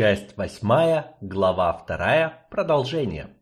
Часть восьмая, глава вторая, продолжение.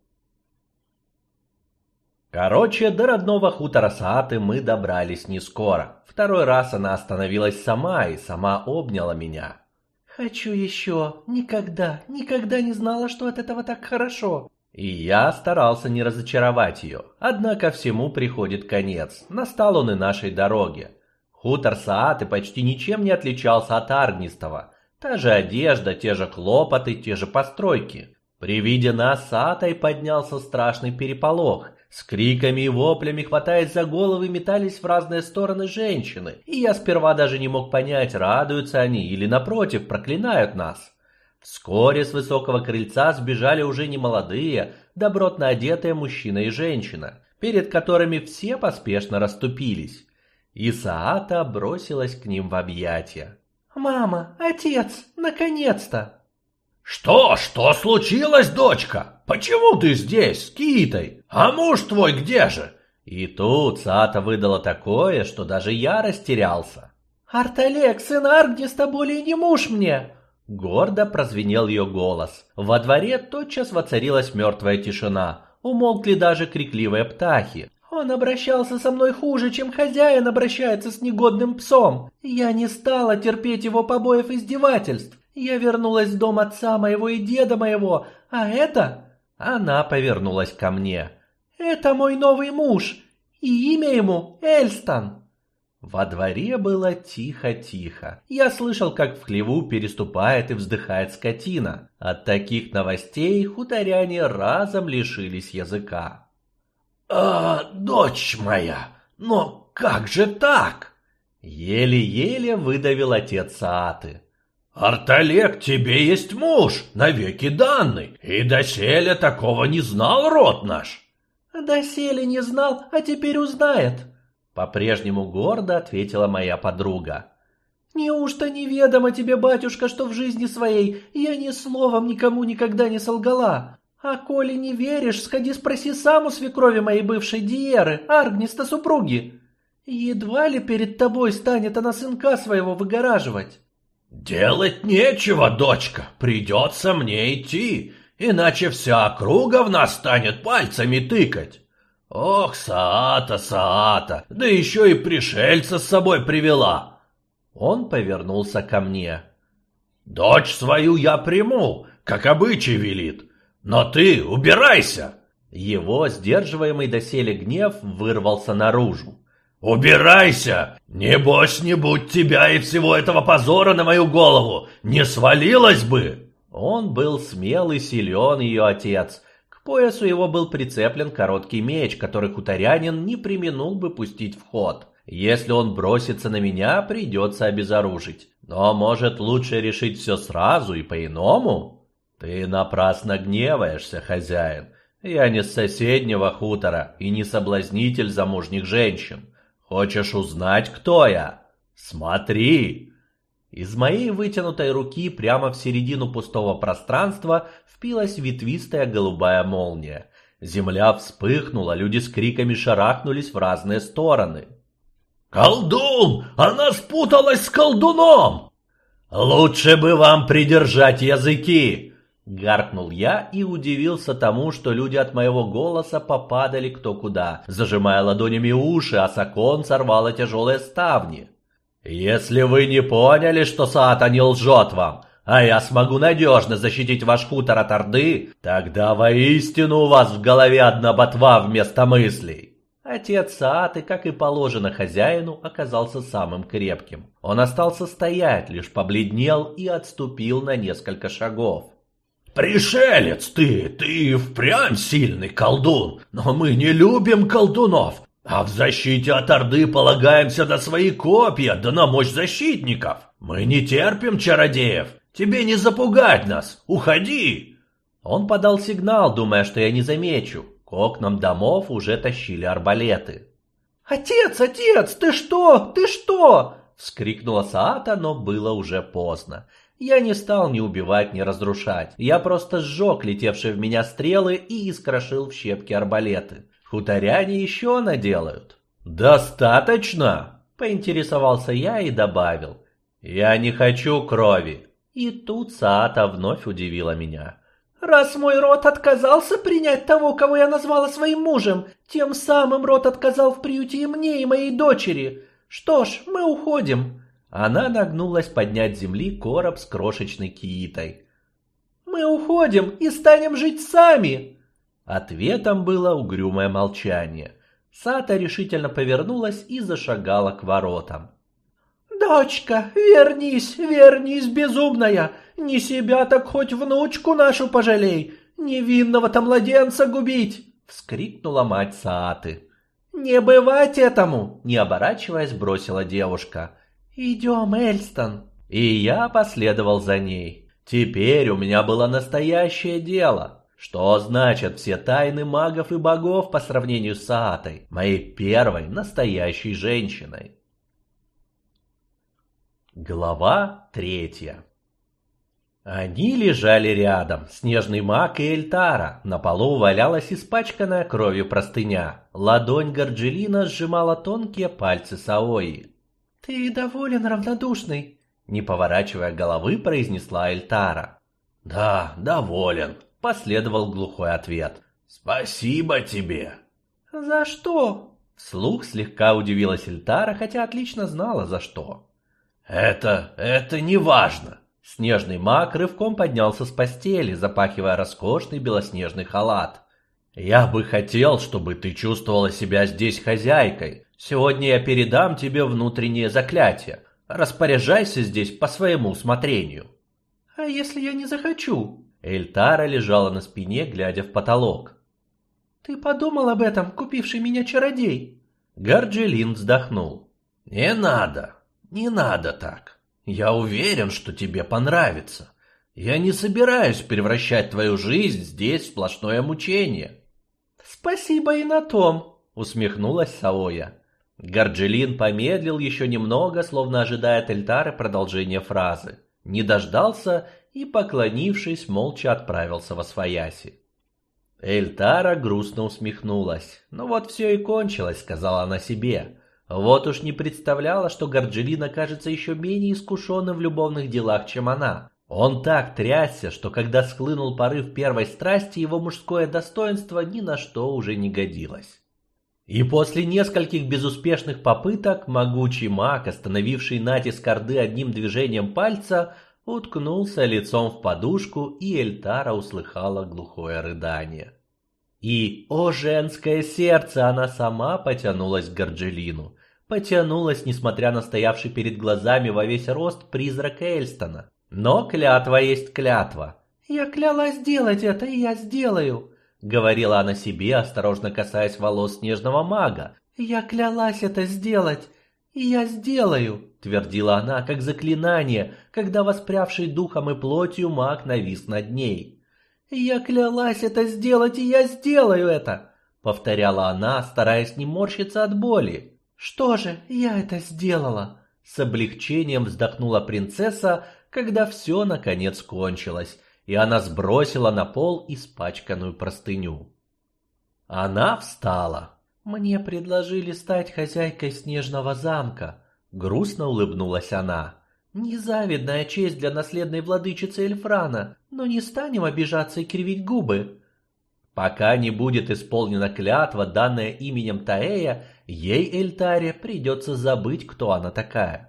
Короче, до родного хутора Сааты мы добрались не скоро. Второй раз она остановилась сама и сама обняла меня. «Хочу еще. Никогда, никогда не знала, что от этого так хорошо». И я старался не разочаровать ее. Однако всему приходит конец. Настал он и нашей дороге. Хутор Сааты почти ничем не отличался от Аргнистого. Та же одежда, те же хлопоты, те же постройки. При виде нас Атой поднялся страшный переполох. С криками и воплями, хватаясь за головы, метались в разные стороны женщины. И я сперва даже не мог понять, радуются они или, напротив, проклинают нас. Вскоре с высокого крыльца сбежали уже не молодые, добротно одетые мужчина и женщина, перед которыми все поспешно расступились. И Саата бросилась к ним в объятия. «Мама, отец, наконец-то!» «Что, что случилось, дочка? Почему ты здесь, с Китой? А муж твой где же?» И тут Саата выдала такое, что даже я растерялся. «Арталек, сын Аргниста, более не муж мне!» Гордо прозвенел ее голос. Во дворе тотчас воцарилась мертвая тишина. Умолкли даже крикливые птахи. Он обращался со мной хуже, чем хозяин обращается с негодным псом. Я не стала терпеть его побоев и издевательств. Я вернулась в дом отца моего и деда моего, а это...» Она повернулась ко мне. «Это мой новый муж, и имя ему Эльстон». Во дворе было тихо-тихо. Я слышал, как в хлеву переступает и вздыхает скотина. От таких новостей хуторяне разом лишились языка. «А, дочь моя, но как же так?» Еле-еле выдавил отец Сааты. «Арталек, тебе есть муж, навеки данный, и доселе такого не знал род наш». «Доселе не знал, а теперь узнает», — по-прежнему гордо ответила моя подруга. «Неужто неведомо тебе, батюшка, что в жизни своей я ни словом никому никогда не солгала? А коли не веришь, сходи спроси сам у свекрови моей бывшей Диеры, Аргниста супруги. Едва ли перед тобой станет она сынка своего выгораживать. Делать нечего, дочка, придется мне идти, иначе вся округа в нас станет пальцами тыкать. Ох, Саата, Саата, да еще и пришельца с собой привела. Он повернулся ко мне. Дочь свою я приму, как обычай велит, но ты убирайся!» Его сдерживаемый доселе гнев вырвался наружу. «Убирайся! Небось, не будь тебя и всего этого позора на мою голову! Не свалилась бы!» Он был смел и силен, ее отец. К поясу его был прицеплен короткий меч, который хуторянин не применул бы пустить в ход. Если он бросится на меня, придется обезоружить. Но может лучше решить все сразу и по-иному? «Ты напрасно гневаешься, хозяин. Я не с соседнего хутора и не соблазнитель замужних женщин. Хочешь узнать, кто я? Смотри!» Из моей вытянутой руки прямо в середину пустого пространства впилась ветвистая голубая молния. Земля вспыхнула, люди с криками шарахнулись в разные стороны. «Колдун! Она спуталась с колдуном!» «Лучше бы вам придержать языки!» Гаркнул я и удивился тому, что люди от моего голоса попадали кто куда, зажимая ладонями уши, а Сакон сорвала тяжелые ставни. «Если вы не поняли, что Саата не лжет вам, а я смогу надежно защитить ваш хутор от Орды, тогда воистину у вас в голове одна ботва вместо мыслей». Отец Сааты, как и положено хозяину, оказался самым крепким. Он остался стоять, лишь побледнел и отступил на несколько шагов. «Пришелец ты, ты впрямь сильный колдун, но мы не любим колдунов, а в защите от Орды полагаемся на свои копья, да на мощь защитников. Мы не терпим чародеев, тебе не запугать нас, уходи!» Он подал сигнал, думая, что я не замечу. К окнам домов уже тащили арбалеты. «Отец, отец, ты что? Ты что?» — вскрикнула Саата, но было уже поздно. Я не стал ни убивать, ни разрушать. Я просто сжег летевшие в меня стрелы и искрошил в щепки арбалеты. Хуторяне еще наделают. «Достаточно?» – поинтересовался я и добавил. «Я не хочу крови». И тут Саата вновь удивила меня. Раз мой род отказался принять того, кого я назвала своим мужем, тем самым род отказал в приюте и мне, и моей дочери. Что ж, мы уходим. Она нагнулась поднять с земли короб с крошечной киитой. Мы уходим и станем жить сами. Ответом было угрюмое молчание. Сата решительно повернулась и зашагала к воротам. «Дочка, вернись, вернись, безумная! Не себя, так хоть внучку нашу пожалей! Невинного-то младенца губить!» — вскрикнула мать Сааты. «Не бывать этому!» — не оборачиваясь, бросила девушка. «Идем, Эльстон!» И я последовал за ней. Теперь у меня было настоящее дело. Что значат все тайны магов и богов по сравнению с Саатой, моей первой настоящей женщиной? Глава третья Они лежали рядом, снежный маг и Эльтара. На полу валялась испачканная кровью простыня. Ладонь Горджелина сжимала тонкие пальцы Саои. «Ты доволен, равнодушный?» Не поворачивая головы, произнесла Эльтара. «Да, доволен», — последовал глухой ответ. «Спасибо тебе». «За что?» Вслух слегка удивилась Эльтара, хотя отлично знала, за что. «Это... это не важно!» Снежный маг рывком поднялся с постели, запахивая роскошный белоснежный халат. «Я бы хотел, чтобы ты чувствовала себя здесь хозяйкой. Сегодня я передам тебе внутреннее заклятие. Распоряжайся здесь по своему усмотрению». «А если я не захочу?» Эльтара лежала на спине, глядя в потолок. «Ты подумал об этом, купивший меня чародей?» Гарджелин вздохнул. «Не надо. Не надо так. Я уверен, что тебе понравится. Я не собираюсь превращать твою жизнь здесь в сплошное мучение. Спасибо и на том, усмехнулась Саоя. Горджелин помедлил еще немного, словно ожидая от продолжения фразы. Не дождался и, поклонившись, молча отправился во свояси. Эльтара грустно усмехнулась. «Ну вот все и кончилось», — сказала она себе. Вот уж не представляла, что Горджелин окажется еще менее искушенным в любовных делах, чем она. Он так трясся, что когда схлынул порыв первой страсти, его мужское достоинство ни на что уже не годилось. И после нескольких безуспешных попыток могучий маг, остановивший натиск Орды одним движением пальца, уткнулся лицом в подушку, и Эльтара услыхала глухое рыдание. И, о женское сердце, она сама потянулась к Горджелину потянулась, несмотря на стоявший перед глазами во весь рост призрак Эльстона. Но клятва есть клятва. «Я клялась сделать это, и я сделаю», — говорила она себе, осторожно касаясь волос снежного мага. «Я клялась это сделать, и я сделаю», — твердила она, как заклинание, когда воспрявший духом и плотью маг навис над ней. «Я клялась это сделать, и я сделаю это», — повторяла она, стараясь не морщиться от боли. «Что же, я это сделала!» С облегчением вздохнула принцесса, когда все наконец кончилось, и она сбросила на пол испачканную простыню. Она встала. «Мне предложили стать хозяйкой снежного замка», — грустно улыбнулась она. «Незавидная честь для наследной владычицы Эльфрана, но не станем обижаться и кривить губы. Пока не будет исполнена клятва, данная именем Таэя, ей, Эльтаре, придется забыть, кто она такая.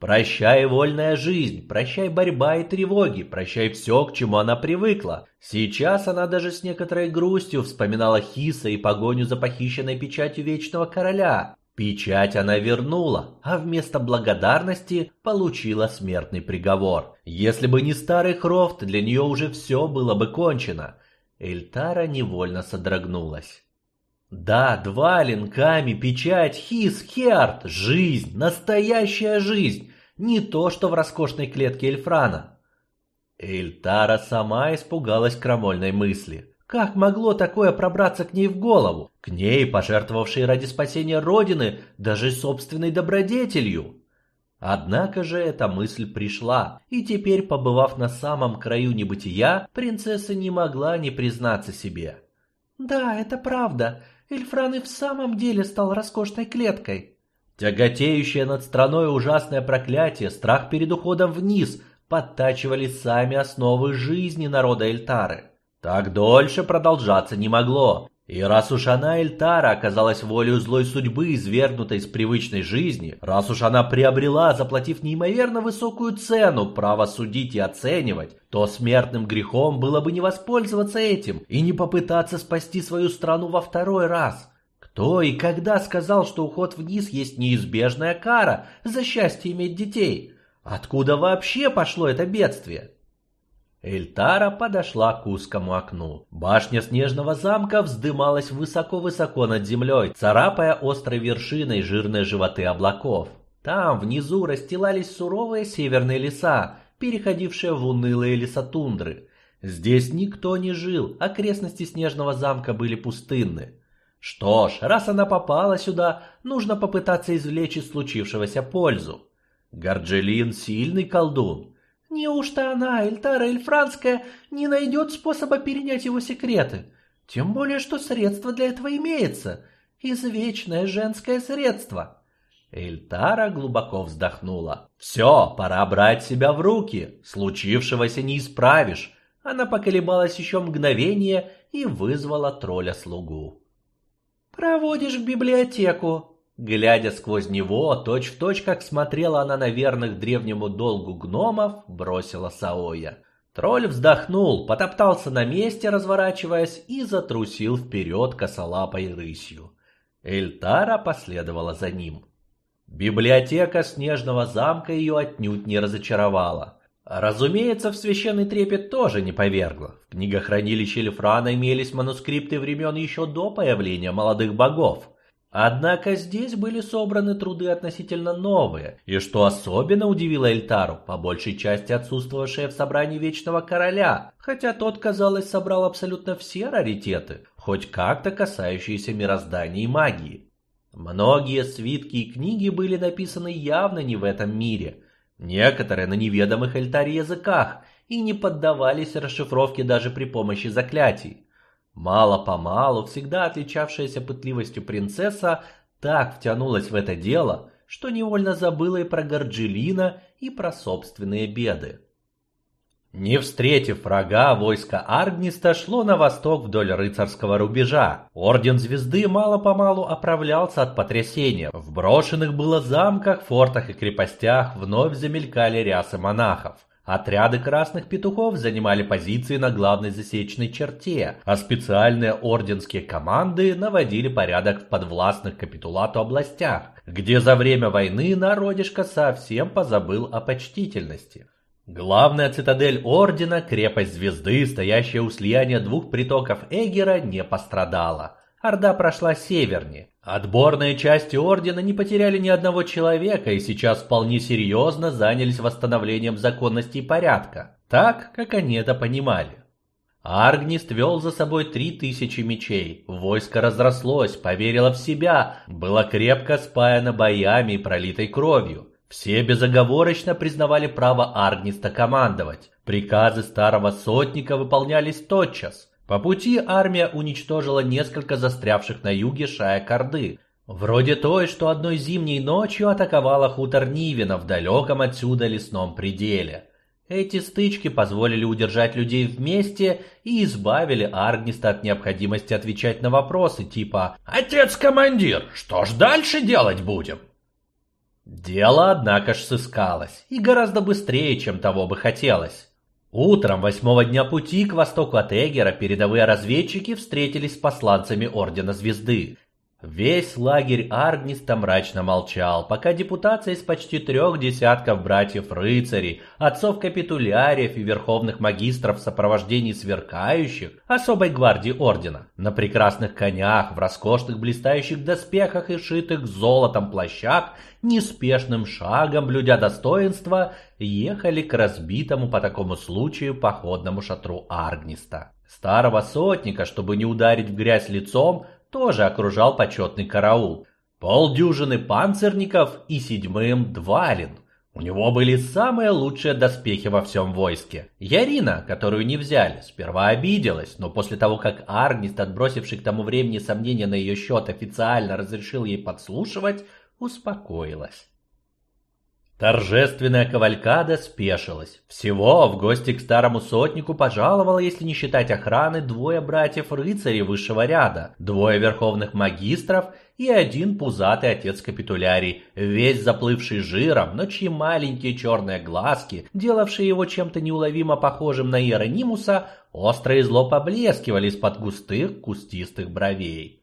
Прощай вольная жизнь, прощай борьба и тревоги, прощай все, к чему она привыкла. Сейчас она даже с некоторой грустью вспоминала Хиса и погоню за похищенной печатью Вечного Короля. Печать она вернула, а вместо благодарности получила смертный приговор. Если бы не старый Хрофт, для нее уже все было бы кончено. Эльтара невольно содрогнулась. Да, Двалин, Ками, Печать, Хис, Хиарт, жизнь, настоящая жизнь, не то, что в роскошной клетке Эльфрана. Эльтара сама испугалась крамольной мысли. Как могло такое пробраться к ней в голову? К ней, пожертвовавшей ради спасения Родины, даже собственной добродетелью? Однако же эта мысль пришла, и теперь, побывав на самом краю небытия, принцесса не могла не признаться себе. «Да, это правда. Эльфран и в самом деле стал роскошной клеткой». Тяготеющее над страной ужасное проклятие, страх перед уходом вниз, подтачивали сами основы жизни народа Эльтары. Так дольше продолжаться не могло. И раз уж она, Эльтара, оказалась волею злой судьбы, извергнутой из привычной жизни, раз уж она приобрела, заплатив неимоверно высокую цену, право судить и оценивать, то смертным грехом было бы не воспользоваться этим и не попытаться спасти свою страну во второй раз. Кто и когда сказал, что уход вниз есть неизбежная кара за счастье иметь детей? Откуда вообще пошло это бедствие? Эльтара подошла к узкому окну. Башня снежного замка вздымалась высоко-высоко над землей, царапая острой вершиной жирные животы облаков. Там внизу расстилались суровые северные леса, переходившие в унылые леса тундры. Здесь никто не жил, окрестности снежного замка были пустынны. Что ж, раз она попала сюда, нужно попытаться извлечь из случившегося пользу. Горджелин сильный колдун, Неужто она, Эльтара Эльфранская, не найдет способа перенять его секреты? Тем более, что средство для этого имеется. Извечное женское средство. Эльтара глубоко вздохнула. «Все, пора брать себя в руки. Случившегося не исправишь». Она поколебалась еще мгновение и вызвала тролля-слугу. «Проводишь в библиотеку», Глядя сквозь него, точь-в-точь, точь, как смотрела она на верных древнему долгу гномов, бросила Саоя. Тролль вздохнул, потоптался на месте, разворачиваясь, и затрусил вперед косолапой рысью. Эльтара последовала за ним. Библиотека снежного замка ее отнюдь не разочаровала. Разумеется, в священный трепет тоже не повергла. В книгохранилище Эльфрана имелись манускрипты времен еще до появления молодых богов. Однако здесь были собраны труды относительно новые, и что особенно удивило Эльтару, по большей части отсутствовавшие в собрании Вечного Короля, хотя тот, казалось, собрал абсолютно все раритеты, хоть как-то касающиеся мироздания и магии. Многие свитки и книги были написаны явно не в этом мире, некоторые на неведомых Эльтаре языках и не поддавались расшифровке даже при помощи заклятий. Мало-помалу всегда отличавшаяся пытливостью принцесса так втянулась в это дело, что невольно забыла и про Горджелина, и про собственные беды. Не встретив врага, войско Аргниста шло на восток вдоль рыцарского рубежа. Орден Звезды мало-помалу оправлялся от потрясения. В брошенных было замках, фортах и крепостях вновь замелькали рясы монахов. Отряды красных петухов занимали позиции на главной засечной черте, а специальные орденские команды наводили порядок в подвластных капитулату областях, где за время войны народишко совсем позабыл о почтительности. Главная цитадель ордена, крепость звезды, стоящая у слияния двух притоков Эгера, не пострадала. Орда прошла севернее, Отборные части Ордена не потеряли ни одного человека и сейчас вполне серьезно занялись восстановлением законности и порядка, так, как они это понимали. Аргнист вел за собой три тысячи мечей, войско разрослось, поверило в себя, было крепко спаяно боями и пролитой кровью. Все безоговорочно признавали право Аргниста командовать. Приказы старого сотника выполнялись тотчас. По пути армия уничтожила несколько застрявших на юге шаек Орды, вроде той, что одной зимней ночью атаковала хутор Нивина в далеком отсюда лесном пределе. Эти стычки позволили удержать людей вместе и избавили Аргниста от необходимости отвечать на вопросы типа «Отец-командир, что ж дальше делать будем?» Дело, однако ж, сыскалось, и гораздо быстрее, чем того бы хотелось. Утром восьмого дня пути к востоку от Эгера передовые разведчики встретились с посланцами Ордена Звезды. Весь лагерь Аргниста мрачно молчал, пока депутация из почти трех десятков братьев-рыцарей, отцов-капитуляриев и верховных магистров в сопровождении сверкающих особой гвардии Ордена на прекрасных конях, в роскошных блистающих доспехах и шитых золотом плащах, неспешным шагом, блюдя достоинства, ехали к разбитому по такому случаю походному шатру Аргниста. Старого сотника, чтобы не ударить в грязь лицом, тоже окружал почетный караул. Полдюжины панцирников и седьмым Двалин. У него были самые лучшие доспехи во всем войске. Ярина, которую не взяли, сперва обиделась, но после того, как Аргнист, отбросивший к тому времени сомнения на ее счет, официально разрешил ей подслушивать, успокоилась. Торжественная кавалькада спешилась. Всего в гости к старому сотнику пожаловало, если не считать охраны, двое братьев-рыцарей высшего ряда, двое верховных магистров и один пузатый отец капитулярий, весь заплывший жиром, но чьи маленькие черные глазки, делавшие его чем-то неуловимо похожим на Иеронимуса, остро и зло поблескивали из-под густых кустистых бровей.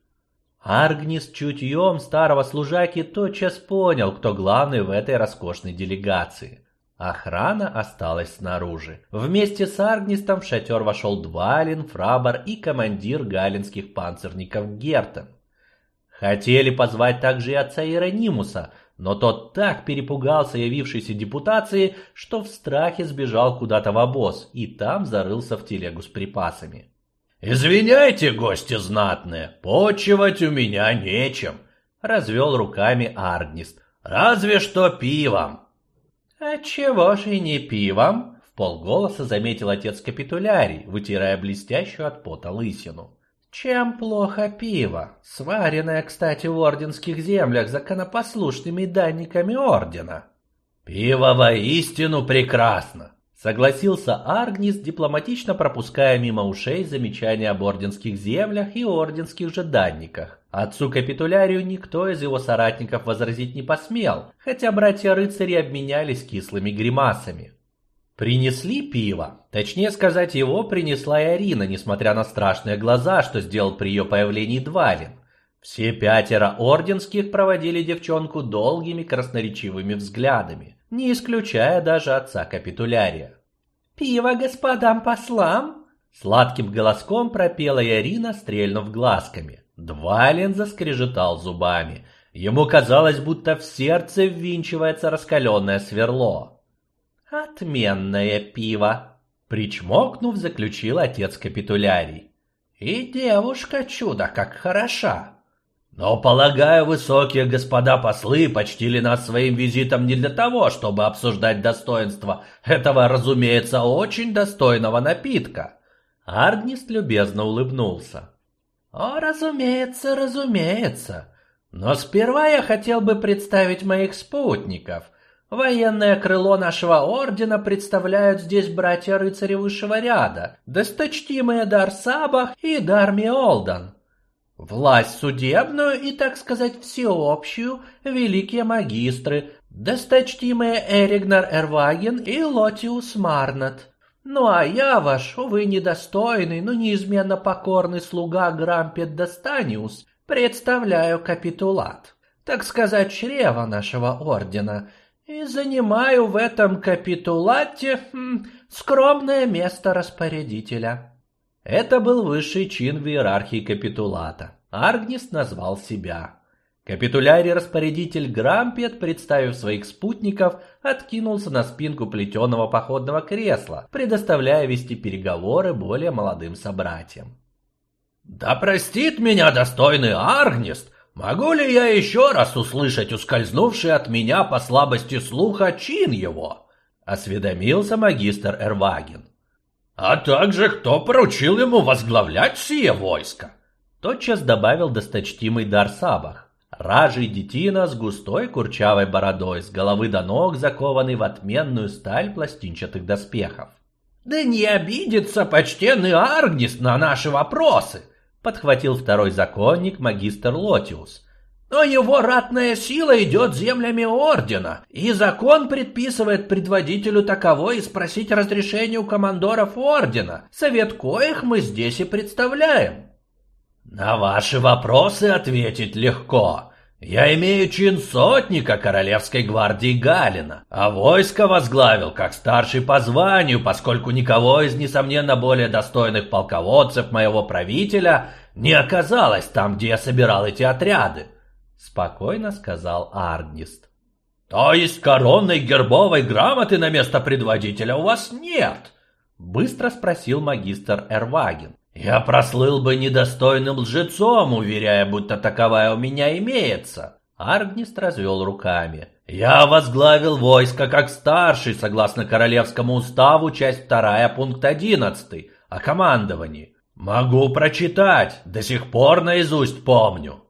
Аргнис чутьем старого служаки тотчас понял, кто главный в этой роскошной делегации. Охрана осталась снаружи. Вместе с Аргнистом в шатер вошел Двалин, Фрабар и командир галинских панцирников Гертон. Хотели позвать также и отца Иеронимуса, но тот так перепугался явившейся депутации, что в страхе сбежал куда-то в обоз и там зарылся в телегу с припасами. «Извиняйте, гости знатные, почивать у меня нечем», — развел руками Аргнист. «Разве что пивом». «А чего же не пивом?» — в полголоса заметил отец капитулярий, вытирая блестящую от пота лысину. «Чем плохо пиво, сваренное, кстати, в орденских землях законопослушными данниками ордена?» «Пиво воистину прекрасно!» Согласился Аргнис, дипломатично пропуская мимо ушей замечания об орденских землях и орденских же данниках. Отцу капитулярию никто из его соратников возразить не посмел, хотя братья-рыцари обменялись кислыми гримасами. Принесли пиво. Точнее сказать, его принесла и Арина, несмотря на страшные глаза, что сделал при ее появлении Двалин. Все пятеро орденских проводили девчонку долгими красноречивыми взглядами не исключая даже отца капитулярия. «Пиво господам послам!» Сладким голоском пропела Ярина, стрельнув глазками. Двалин заскрежетал зубами. Ему казалось, будто в сердце ввинчивается раскаленное сверло. «Отменное пиво!» Причмокнув, заключил отец капитулярий. «И девушка чудо как хороша!» Но, полагаю, высокие господа послы почтили нас своим визитом не для того, чтобы обсуждать достоинство этого, разумеется, очень достойного напитка. Аргнист любезно улыбнулся. О, разумеется, разумеется. Но сперва я хотел бы представить моих спутников. Военное крыло нашего ордена представляют здесь братья-рыцари высшего ряда, досточтимые Дарсабах и Дарми Олдан. Власть судебную и, так сказать, всеобщую великие магистры, досточтимые Эригнар Эрваген и Лотиус Марнат. Ну а я ваш, увы, недостойный, но неизменно покорный слуга Грампет Достаниус, представляю капитулат, так сказать, чрева нашего ордена, и занимаю в этом капитулате хм, скромное место распорядителя. Это был высший чин в иерархии капитулата. Аргнис назвал себя. Капитулярий-распорядитель Грампет, представив своих спутников, откинулся на спинку плетеного походного кресла, предоставляя вести переговоры более молодым собратьям. «Да простит меня достойный Аргнист! Могу ли я еще раз услышать ускользнувший от меня по слабости слуха чин его?» — осведомился магистр Эрваген. А также кто поручил ему возглавлять сие войско? Тотчас добавил досточтимый Дарсабах. Ражий детина с густой курчавой бородой, с головы до ног закованный в отменную сталь пластинчатых доспехов. «Да не обидится почтенный Аргнис на наши вопросы!» подхватил второй законник магистр Лотиус, но его ратная сила идет землями ордена, и закон предписывает предводителю таковой спросить разрешение у командоров ордена, совет коих мы здесь и представляем. На ваши вопросы ответить легко. Я имею чин сотника Королевской гвардии Галина, а войско возглавил как старший по званию, поскольку никого из, несомненно, более достойных полководцев моего правителя не оказалось там, где я собирал эти отряды. — спокойно сказал Аргнист. «То есть коронной гербовой грамоты на место предводителя у вас нет?» — быстро спросил магистр Эрваген. «Я прослыл бы недостойным лжецом, уверяя, будто таковая у меня имеется». Аргнист развел руками. «Я возглавил войско как старший, согласно Королевскому уставу, часть 2, пункт 11, о командовании. Могу прочитать, до сих пор наизусть помню».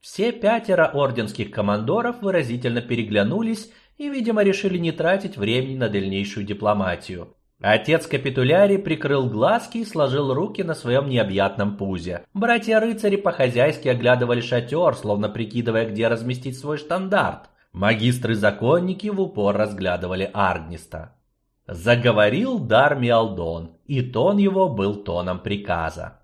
Все пятеро орденских командоров выразительно переглянулись и, видимо, решили не тратить времени на дальнейшую дипломатию. Отец капитулярий прикрыл глазки и сложил руки на своем необъятном пузе. Братья-рыцари по-хозяйски оглядывали шатер, словно прикидывая, где разместить свой штандарт. Магистры-законники в упор разглядывали Аргниста. Заговорил Алдон, и тон его был тоном приказа.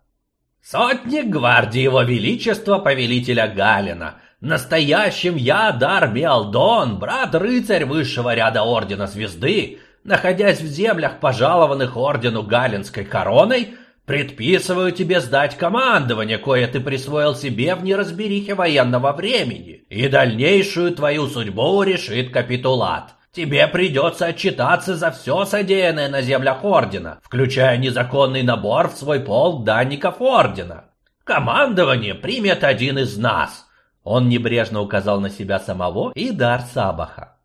«Сотник гвардии его величества повелителя Галина, настоящим я Дарми Алдон, брат-рыцарь высшего ряда Ордена Звезды, находясь в землях, пожалованных ордену Галинской короной, предписываю тебе сдать командование, кое ты присвоил себе в неразберихе военного времени, и дальнейшую твою судьбу решит капитулат. Тебе придется отчитаться за все содеянное на землях Ордена, включая незаконный набор в свой полк данников Ордена. Командование примет один из нас. Он небрежно указал на себя самого и дар Сабаха.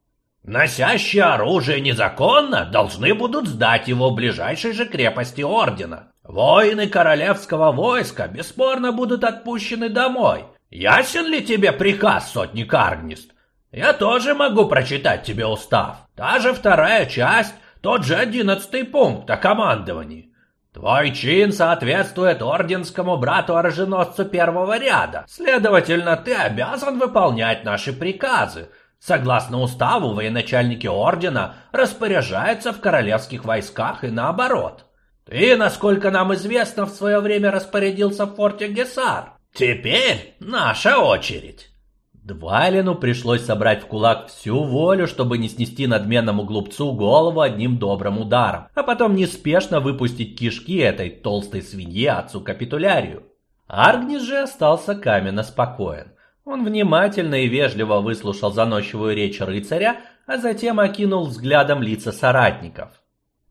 Носящие оружие незаконно должны будут сдать его в ближайшей же крепости ордена. Воины королевского войска бесспорно будут отпущены домой. Ясен ли тебе приказ, сотник Аргнист? Я тоже могу прочитать тебе устав. Та же вторая часть, тот же одиннадцатый пункт о командовании. Твой чин соответствует орденскому брату-оруженосцу первого ряда. Следовательно, ты обязан выполнять наши приказы, Согласно уставу, военачальники ордена распоряжаются в королевских войсках и наоборот. Ты, насколько нам известно, в свое время распорядился в форте Гесар. Теперь наша очередь. Двалину пришлось собрать в кулак всю волю, чтобы не снести надменному глупцу голову одним добрым ударом, а потом неспешно выпустить кишки этой толстой свинье отцу капитулярию. Аргнис же остался каменно спокоен. Он внимательно и вежливо выслушал заносчивую речь рыцаря, а затем окинул взглядом лица соратников.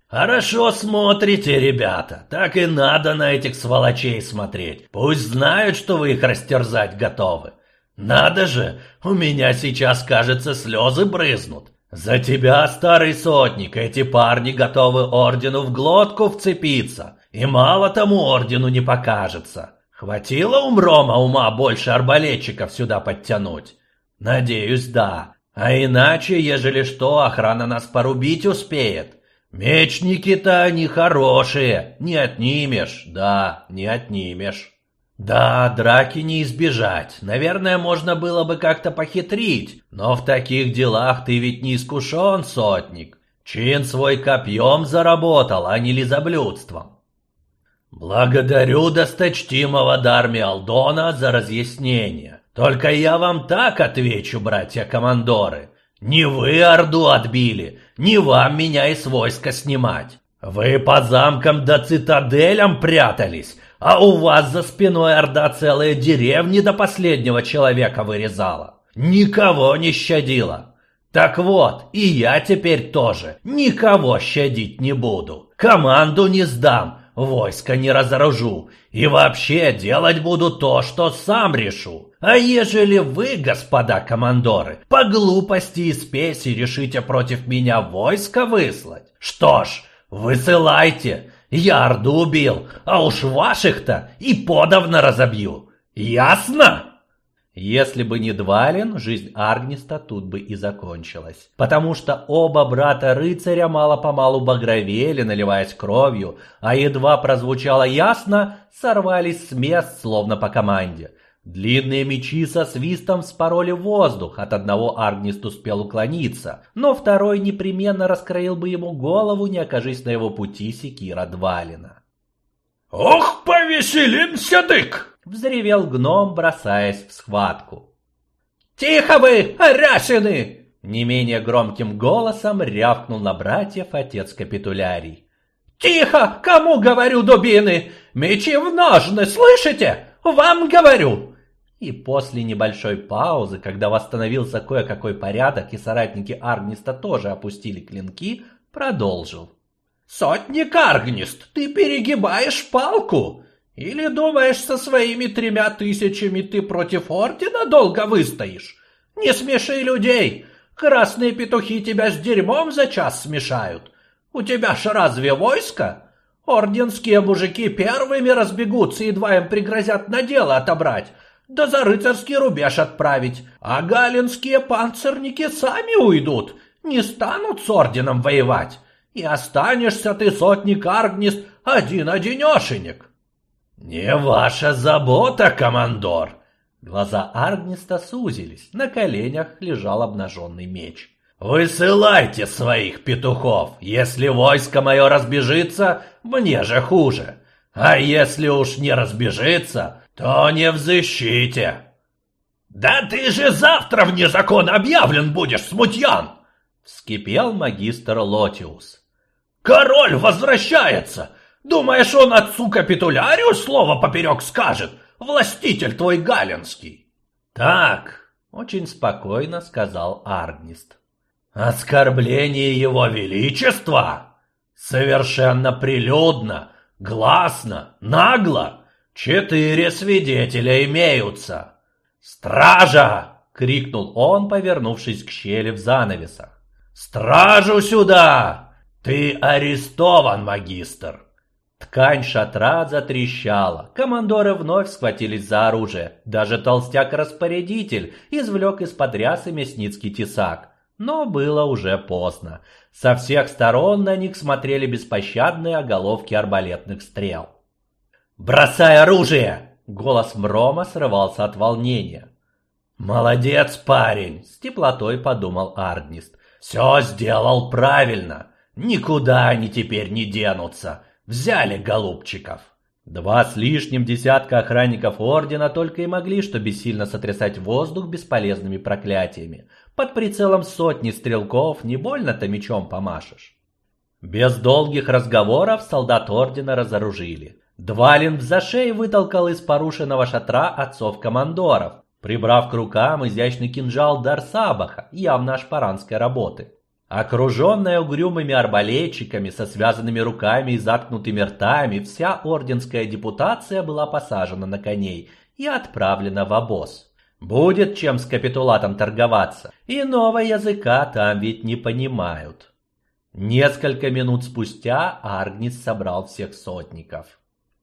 «Хорошо смотрите, ребята. Так и надо на этих сволочей смотреть. Пусть знают, что вы их растерзать готовы. Надо же, у меня сейчас, кажется, слезы брызнут. За тебя, старый сотник, эти парни готовы ордену в глотку вцепиться. И мало тому ордену не покажется. Хватило у Мрома ума больше арбалетчиков сюда подтянуть? Надеюсь, да. А иначе, ежели что, охрана нас порубить успеет. Мечники-то они хорошие, не отнимешь, да, не отнимешь. Да, драки не избежать. Наверное, можно было бы как-то похитрить, но в таких делах ты ведь не искушен, сотник. Чин свой копьем заработал, а не лизоблюдством. «Благодарю досточтимого Дарми Алдона за разъяснение. Только я вам так отвечу, братья-командоры. Не вы Орду отбили, не вам меня из войска снимать. Вы по замкам да цитаделям прятались, а у вас за спиной Орда целые деревни до последнего человека вырезала. Никого не щадила. Так вот, и я теперь тоже никого щадить не буду. Команду не сдам, Войско не разоружу, и вообще делать буду то, что сам решу. А ежели вы, господа командоры, по глупости и спеси решите против меня войско выслать, что ж, высылайте. Я Орду убил, а уж ваших-то и подавно разобью. Ясно? Если бы не Двалин, жизнь Аргниста тут бы и закончилась. Потому что оба брата-рыцаря мало-помалу багровели, наливаясь кровью, а едва прозвучало ясно, сорвались с мест, словно по команде. Длинные мечи со свистом вспороли воздух, от одного Аргнист успел уклониться, но второй непременно раскроил бы ему голову, не окажись на его пути секира Двалина. «Ох, повеселимся, дык!» Взревел гном, бросаясь в схватку. «Тихо вы, арясины!» Не менее громким голосом рявкнул на братьев отец капитулярий. «Тихо! Кому говорю, дубины? Мечи в ножны, слышите? Вам говорю!» И после небольшой паузы, когда восстановился кое-какой порядок и соратники Аргниста тоже опустили клинки, продолжил. «Сотник Аргнист, ты перегибаешь палку! Или думаешь, со своими тремя тысячами ты против ордена долго выстоишь? Не смеши людей! Красные петухи тебя с дерьмом за час смешают. У тебя ж разве войско? Орденские мужики первыми разбегутся, едва им пригрозят на дело отобрать, да за рыцарский рубеж отправить, а галинские панцирники сами уйдут, не станут с орденом воевать, и останешься ты, сотник Аргнист, один-одинешенек. Не ваша забота, командор. Глаза Аргниста сузились, на коленях лежал обнаженный меч. «Высылайте своих петухов! Если войско мое разбежится, мне же хуже. А если уж не разбежится, то не в защите!» «Да ты же завтра вне закона объявлен будешь, смутьян!» Вскипел магистр Лотиус. «Король возвращается! Думаешь, он отцу капитулярию слово поперек скажет? Властитель твой галинский!» «Так!» — очень спокойно сказал Аргнист. «Оскорбление его величества? Совершенно прилюдно, гласно, нагло! Четыре свидетеля имеются!» «Стража!» — крикнул он, повернувшись к щели в занавесах. «Стражу сюда! Ты арестован, магистр!» Ткань шатра затрещала. Командоры вновь схватились за оружие. Даже толстяк-распорядитель извлек из-под рясы мясницкий тесак. Но было уже поздно. Со всех сторон на них смотрели беспощадные оголовки арбалетных стрел. «Бросай оружие!» Голос Мрома срывался от волнения. «Молодец, парень!» – с теплотой подумал Арднист. «Все сделал правильно. Никуда они теперь не денутся. Взяли голубчиков». Два с лишним десятка охранников Ордена только и могли что бессильно сотрясать воздух бесполезными проклятиями. Под прицелом сотни стрелков не больно-то мечом помашешь. Без долгих разговоров солдат Ордена разоружили. Двалин в зашей вытолкал из порушенного шатра отцов-командоров, прибрав к рукам изящный кинжал Дарсабаха, явно ашпаранской работы. Окруженная угрюмыми арбалетчиками со связанными руками и заткнутыми ртами, вся орденская депутация была посажена на коней и отправлена в обоз. Будет чем с капитулатом торговаться, иного языка там ведь не понимают. Несколько минут спустя Аргнис собрал всех сотников.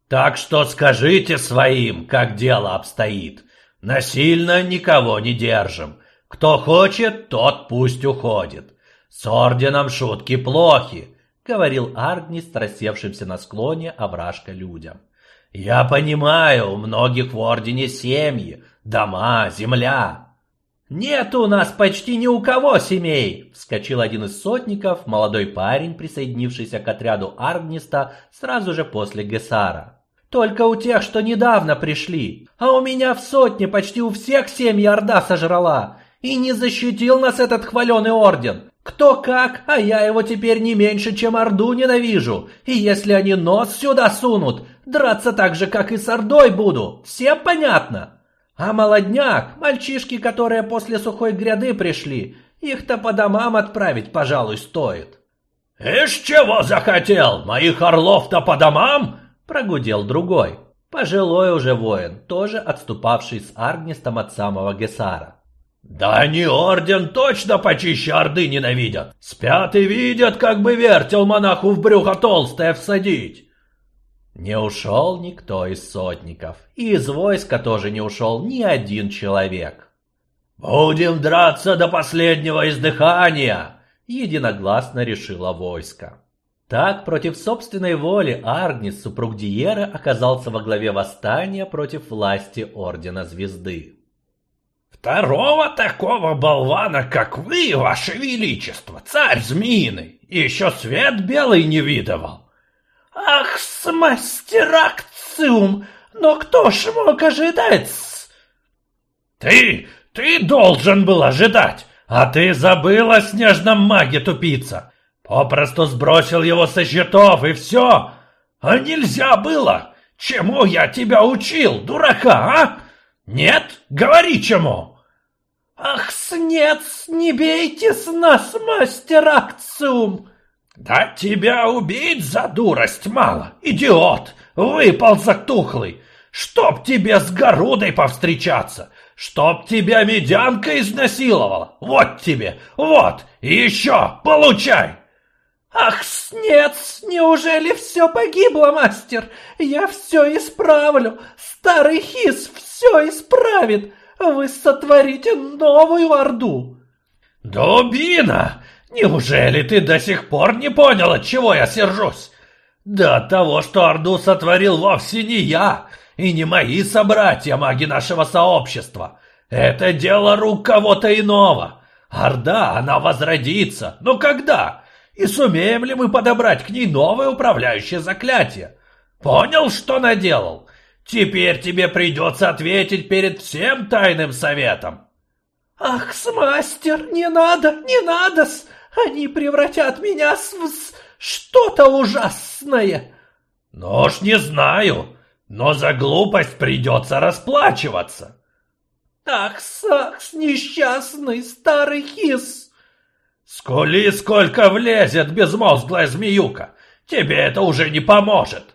Так что скажите своим, как дело обстоит. Насильно никого не держим. Кто хочет, тот пусть уходит. С орденом шутки плохи, говорил Аргнис, рассевшимся на склоне овражка людям. Я понимаю, у многих в ордене семьи, дома, земля. Нет у нас почти ни у кого семей, вскочил один из сотников, молодой парень, присоединившийся к отряду Аргниста сразу же после Гесара. Только у тех, что недавно пришли. А у меня в сотне почти у всех семьи Орда сожрала. И не защитил нас этот хваленый орден. Кто как, а я его теперь не меньше, чем Орду ненавижу. И если они нос сюда сунут, драться так же, как и с Ордой буду. Всем понятно? А молодняк, мальчишки, которые после сухой гряды пришли, их-то по домам отправить, пожалуй, стоит. «Ишь чего захотел? Моих орлов-то по домам?» Прогудел другой, пожилой уже воин, тоже отступавший с Аргнистом от самого Гесара. «Да они орден точно почище Орды ненавидят! Спят и видят, как бы вертел монаху в брюхо толстое всадить!» Не ушел никто из сотников, и из войска тоже не ушел ни один человек. «Будем драться до последнего издыхания!» Единогласно решило войско. Так, против собственной воли, Аргнис, супруг Диера, оказался во главе восстания против власти Ордена Звезды. «Второго такого болвана, как вы, ваше величество, царь Змеиный, еще свет белый не видывал!» «Ах, смастеракциум! Но кто ж мог ожидать?» «Ты, ты должен был ожидать, а ты забыл о снежном маге, тупица!» Попросту сбросил его со счетов, и все. А нельзя было. Чему я тебя учил, дурака, а? Нет? Говори чему. Ах, снец, не бейте с нас, мастер Акциум. Да тебя убить за дурость мало, идиот, выпал затухлый. Чтоб тебе с Горудой повстречаться, чтоб тебя медянка изнасиловала. Вот тебе, вот, и еще, получай. «Ах, снец, неужели все погибло, мастер? Я все исправлю. Старый хис все исправит. Вы сотворите новую орду». «Дубина! Неужели ты до сих пор не понял, от чего я сержусь? Да от того, что Орду сотворил вовсе не я и не мои собратья, маги нашего сообщества. Это дело рук кого-то иного. Орда, она возродится. Но когда? И сумеем ли мы подобрать к ней новое управляющее заклятие? Понял, что наделал? Теперь тебе придется ответить перед всем тайным советом. Ах, смастер, не надо, не надо-с! Они превратят меня в что-то ужасное. Ну уж не знаю, но за глупость придется расплачиваться. Ах, Сакс, несчастный старый хис! Скули сколько влезет безмозглая змеюка, тебе это уже не поможет.